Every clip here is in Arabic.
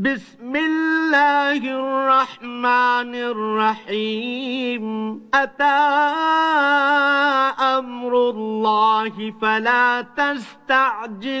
بسم الله الرحمن الرحيم. أتى أمر الله فلا تستعجلوه.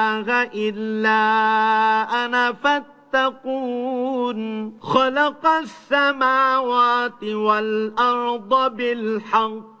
إلا أنا فاتقون. خلق السماوات والأرض بالحق.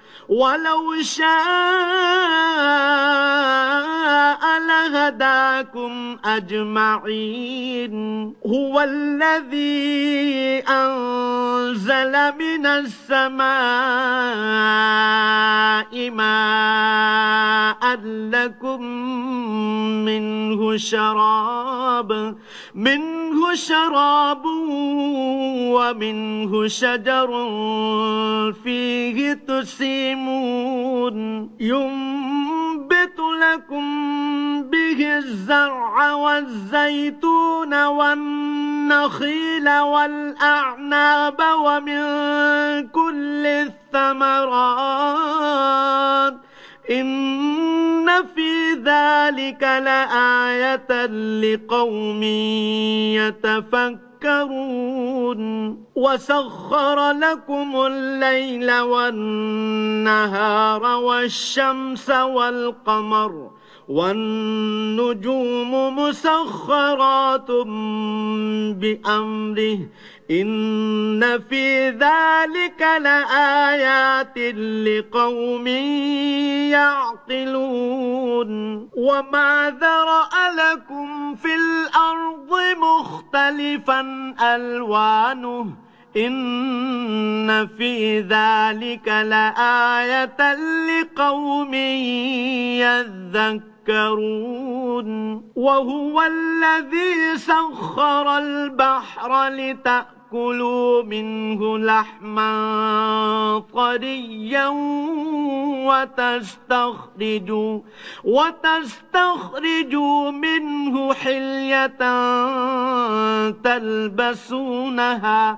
ولو شاء لهداكم أجمعين. هو الذي أنزل من السماء ماء لكم منه شراب منه شراب ومنه شجر فيه تسيمون ينبت لكم به الزرع والزيتون والنخيل والأعناب ومن كل الثمرات. إن في ذلك لآية لقوم يتفكرون. وسخر لكم الليل والنهار والشمس والقمر والنجوم مسخرات بأمره إن في ذلك لآيات لقوم يعقلون وما ذرأ لكم في الأرض مختلفا ألوانه إن في ذلك لآية لقوم يذكرون وهو الذي سخر البحر لتأكلوا منه لحما طريا وتستخرجوا وتستخرجوا منه حلية تلبسونها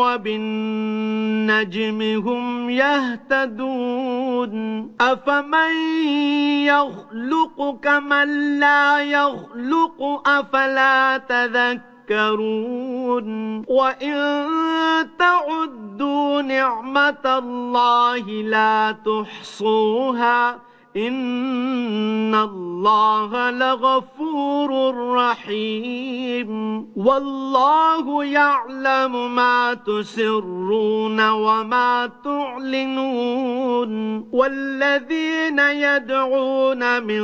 وبالنجم هم يهتدون. أفمن يخلق كمن لا يخلق؟ أفلا تذكرون. يتذكرون وإن تعدوا نعمة الله لا تحصوها. إن الله لغفور رحيم والله يعلم ما تسرون وما تعلنون والذين يدعون من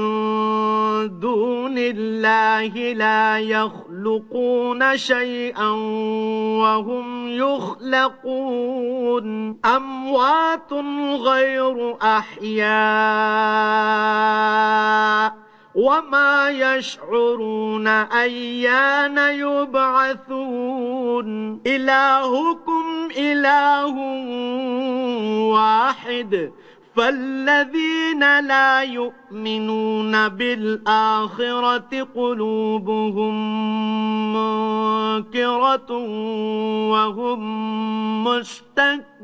دون الله لا يخلقون شيئا وهم يخلقون. أموات غير أحياء وما يشعرون أيان يبعثون. إلهكم إله واحد. فالذين لا يؤمنون بالآخرة قلوبهم منكرة وهم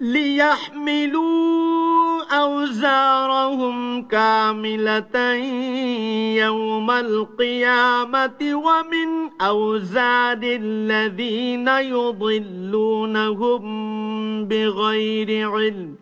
ليحملوا أوزارهم كاملة يوم القيامة ومن أوزار الذين يضلونهم بغير علم.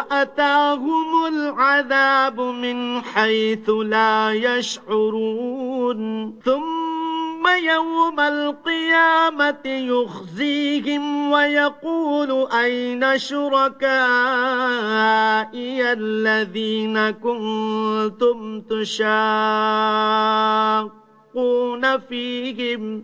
وأتاهم العذاب من حيث لا يشعرون. ثم يوم القيامة يخزيهم ويقول أين شركائي الذين كنتم تشاقون فيهم؟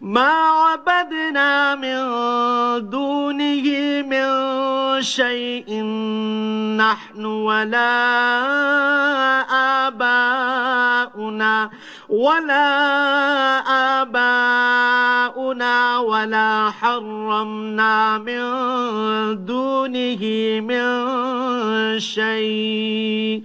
ما عبدنا من دونه من شيء نحن ولا آباؤنا ولا آباؤنا ولا حرمنا من دونه من شيء.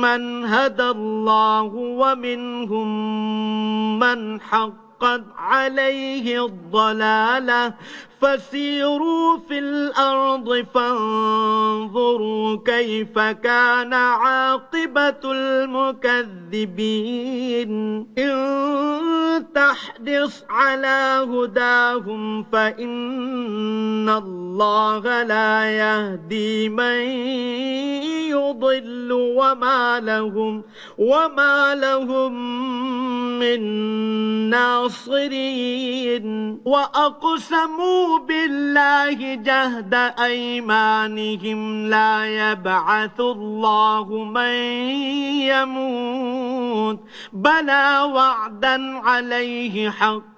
من هدى الله ومنهم من حقت عليه الضلاله فسيروا في الأرض فانظروا كيف كان عاقبة المكذبين. إن تحدث على هداهم فإن الله لا يهدي من يضل وما لهم وما لهم من ناصرين. وأقسموا بالله جهد أيمانهم لا يبعث الله من يموت. بلى وعدا عليه حق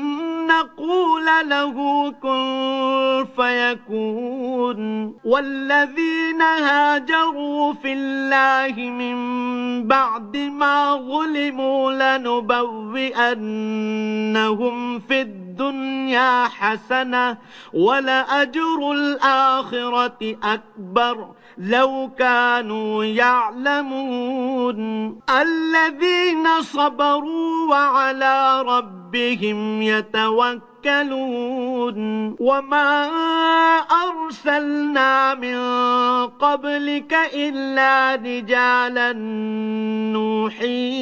نقول له كن فيكون. والذين هاجروا في الله من بعد ما ظلموا لنبوئنهم في الدنيا حسنة ولأجر الآخرة أكبر. لو كانوا يعلمون الذين صبروا وعلى ربهم يتوكلون وما أرسلنا من قبلك إلا رجالا نوحي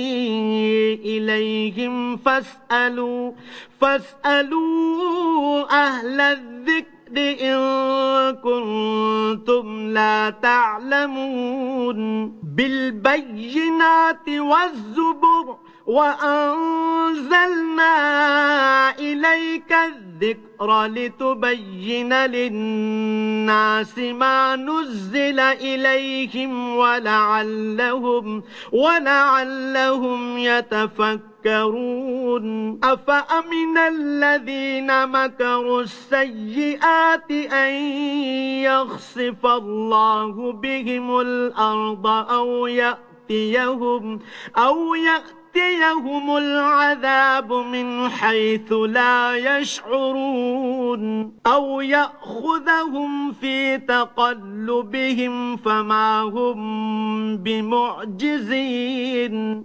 إليهم فاسألوا فاسألوا أهل الذكر إن كنتم لا تعلمون بالبينات والزبر وأنزلنا إليك الذكر لتبين للناس ما نزل إليهم ولعلهم ولعلهم يتفكرون. أفأمن الذين مكروا السيئات أن يخسف الله بهم الأرض أو يأتيهم أو يأتيهم يأتيهم العذاب من حيث لا يشعرون أو يأخذهم في تقلبهم فما هم بمعجزين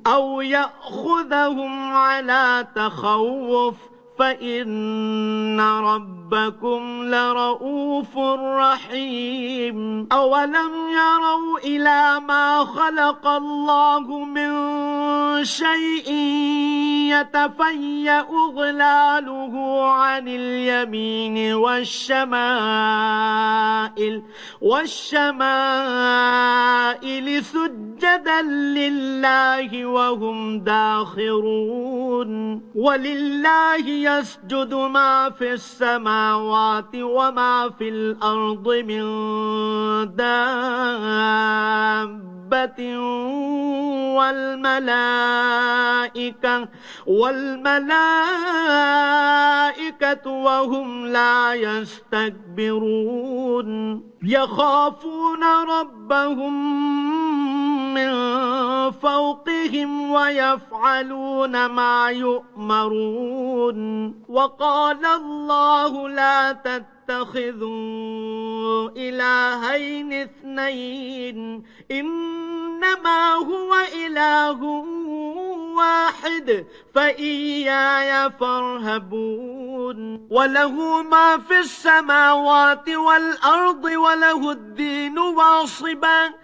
أو يأخذهم على تخوف فإن ربكم لرؤوف رحيم. أولم يروا إلى ما خلق الله من شيء يتفيأ ظلاله عن اليمين والشمائل والشمائل سجدا لله وهم داخرون. ولله يسجد ما في السماوات وما في الأرض من دابة والملائكة والملائكة وهم لا يستكبرون. يخافون ربهم من فوقهم ويفعلون ما يؤمرون. وقال الله لا تتخذوا إلهين اثنين إنما هو إله واحد فإياي فارهبون. وله ما في السماوات والأرض وله الدين واصبا.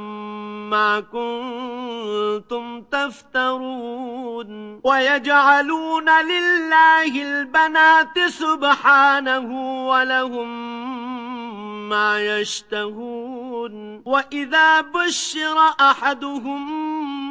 كنتم تفترون. ويجعلون لله البنات سبحانه ولهم ما يشتهون. وإذا بشر أحدهم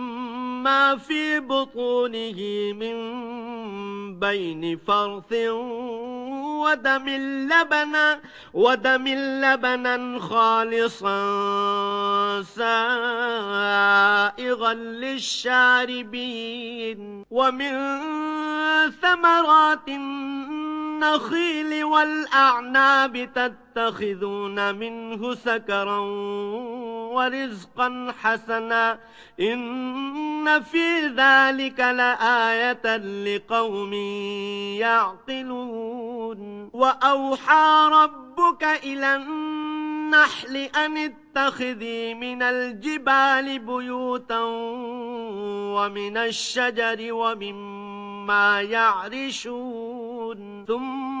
في بطونه من بين فرث ودم لبنا ودم لبنا خالصا سائغا للشاربين ومن ثمرات النخيل والأعناب تتخذون منه سكرا ورزقا حسنا. إن في ذلك لآية لقوم يعقلون. وأوحى ربك إلى النحل أن اتخذي من الجبال بيوتا ومن الشجر ومما يعرشون. ثم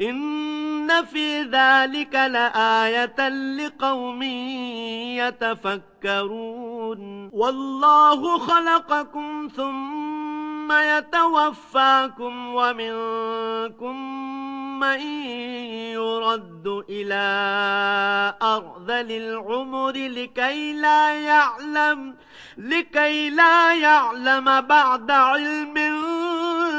إن في ذلك لآية لقوم يتفكرون. والله خلقكم ثم يتوفاكم ومنكم من يرد إلى أرذل العمر لكي لا يعلم لكي لا يعلم بعد علم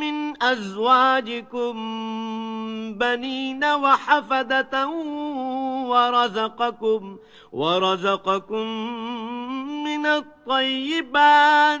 من أزواجكم بنين وحفدة ورزقكم ورزقكم من الطيبات.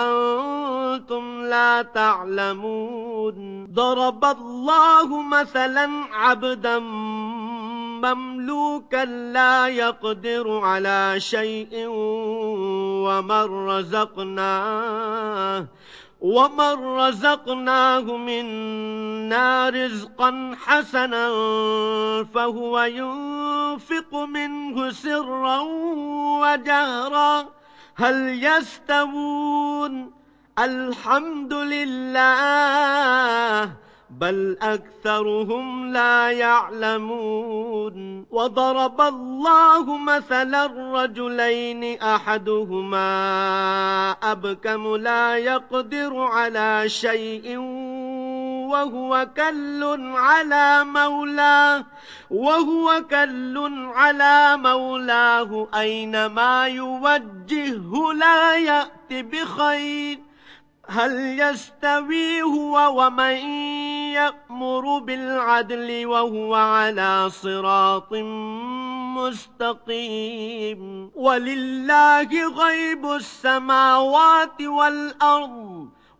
وأنتم لا تعلمون. ضرب الله مثلا عبدا مملوكا لا يقدر على شيء ومن رزقناه ومن رزقناه منا رزقا حسنا فهو ينفق منه سرا وجهرا. هل يستوون الحمد لله بل أكثرهم لا يعلمون وضرب الله مثلا الرجلين أحدهما أبكم لا يقدر على شيء وهو كل على مولاه وهو كل على مولاه. أينما يوجهه لا يأتي بخير. هل يستوي هو ومن يأمر بالعدل وهو على صراط مستقيم؟ ولله غيب السماوات والأرض.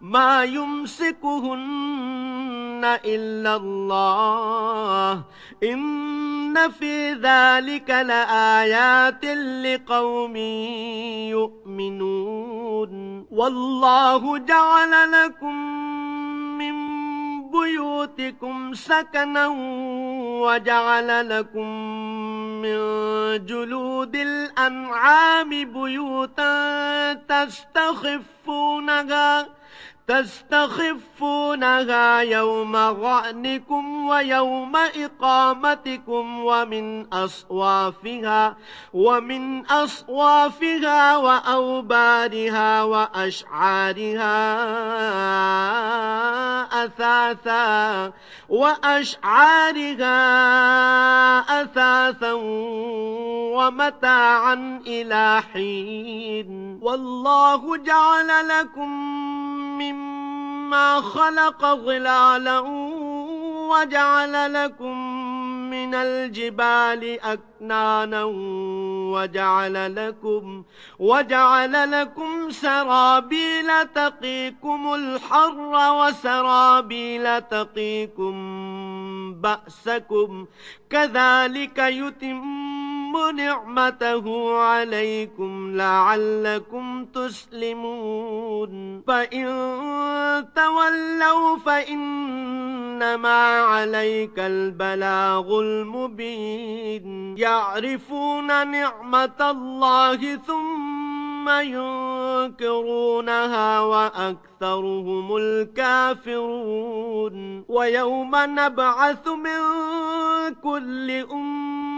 ما يمسكهن إلا الله. إن في ذلك لآيات لقوم يؤمنون. والله جعل لكم من بيوتكم سكنا وجعل لكم من جلود الأنعام بيوتا تستخفونها تستخفونها يوم ظعنكم ويوم إقامتكم ومن أصوافها ومن أصوافها وأوبارها وأشعارها أثاثا وأشعارها أثاثا ومتاعا إلى حين. والله جعل لكم مما خلق ظلالا وجعل لكم من الجبال أكنانا وجعل لكم وجعل لكم سرابيل تقيكم الحر وسرابيل تقيكم بأسكم كذلك يتم نعمته عليكم لعلكم تسلمون. فإن تولوا فإنما عليك البلاغ المبين. يعرفون نعمة الله ثم ينكرونها وأكثرهم الكافرون. ويوم نبعث من كل أمة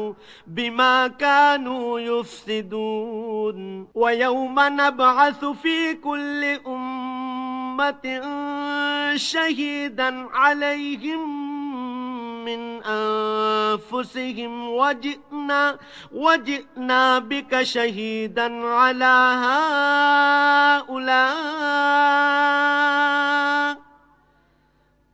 بما كانوا يفسدون. ويوم نبعث في كل أمة شهيدا عليهم من أنفسهم. وجئنا, وجئنا بك شهيدا على هؤلاء.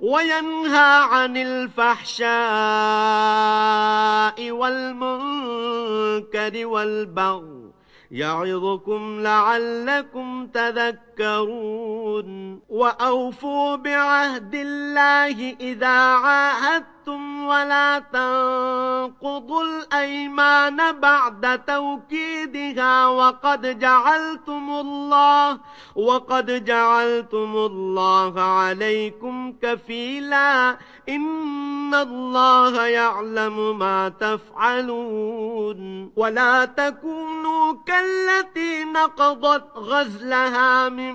وينهى عن الفحشاء والمنكر والبغي يعظكم لعلكم تذكرون وأوفوا بعهد الله إذا عاهدتم ولا تنقضوا الأيمان بعد توكيدها وقد جعلتم الله وقد جعلتم الله عليكم كفيلا. إن الله يعلم ما تفعلون. ولا تكونوا كالتي نقضت غزلها من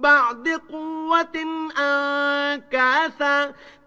بعد قوة أنكاثا.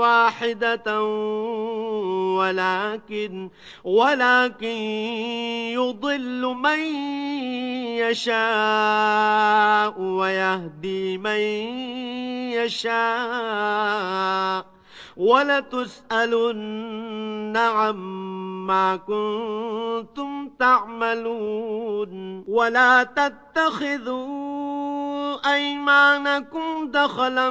واحدة ولكن ولكن يضل من يشاء ويهدي من يشاء. ولتسألن عما كنتم تعملون. ولا تتخذوا أيمانكم دخلا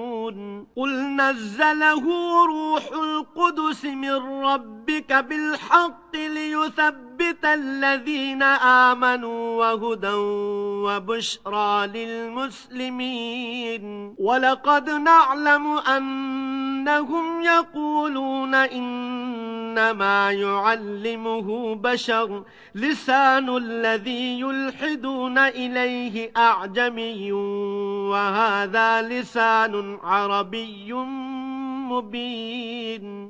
قل نزله روح القدس من ربك بالحق ليثبت الذين آمنوا وهدى وبشرى للمسلمين. ولقد نعلم أنهم يقولون إنما يعلمه بشر لسان الذي يلحدون إليه أعجمي وهذا لسان عربي مبين.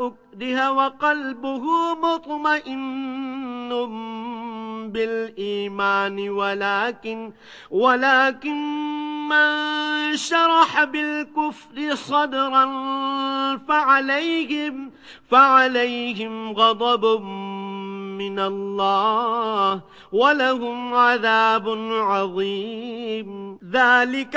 أكره وقلبه مطمئن بالإيمان ولكن ولكن من شرح بالكفر صدرا فعليهم فعليهم غضب من الله ولهم عذاب عظيم. ذلك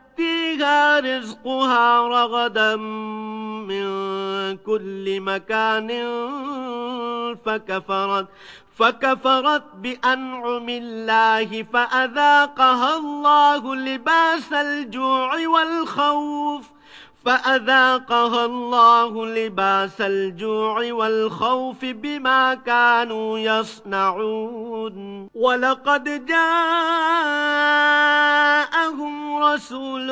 رزقها رغدا من كل مكان فكفرت فكفرت بأنعم الله فأذاقها الله لباس الجوع والخوف. فأذاقها الله لباس الجوع والخوف بما كانوا يصنعون. ولقد جاءهم رسول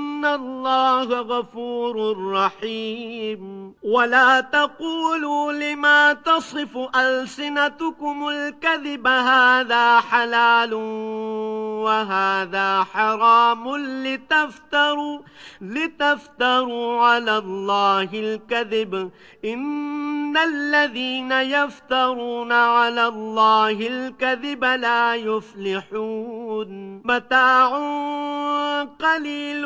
الله غفور رحيم. ولا تقولوا لما تصف ألسنتكم الكذب هذا حلال وهذا حرام لتفتروا لتفتروا على الله الكذب. إن الذين يفترون على الله الكذب لا يفلحون. متاع قليل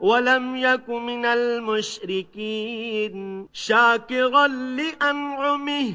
ولم يك من المشركين. شاكرا لأنعمه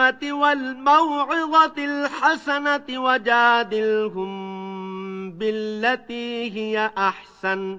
الحكمة والموعظة الحسنة وجادلهم بالتي هي أحسن.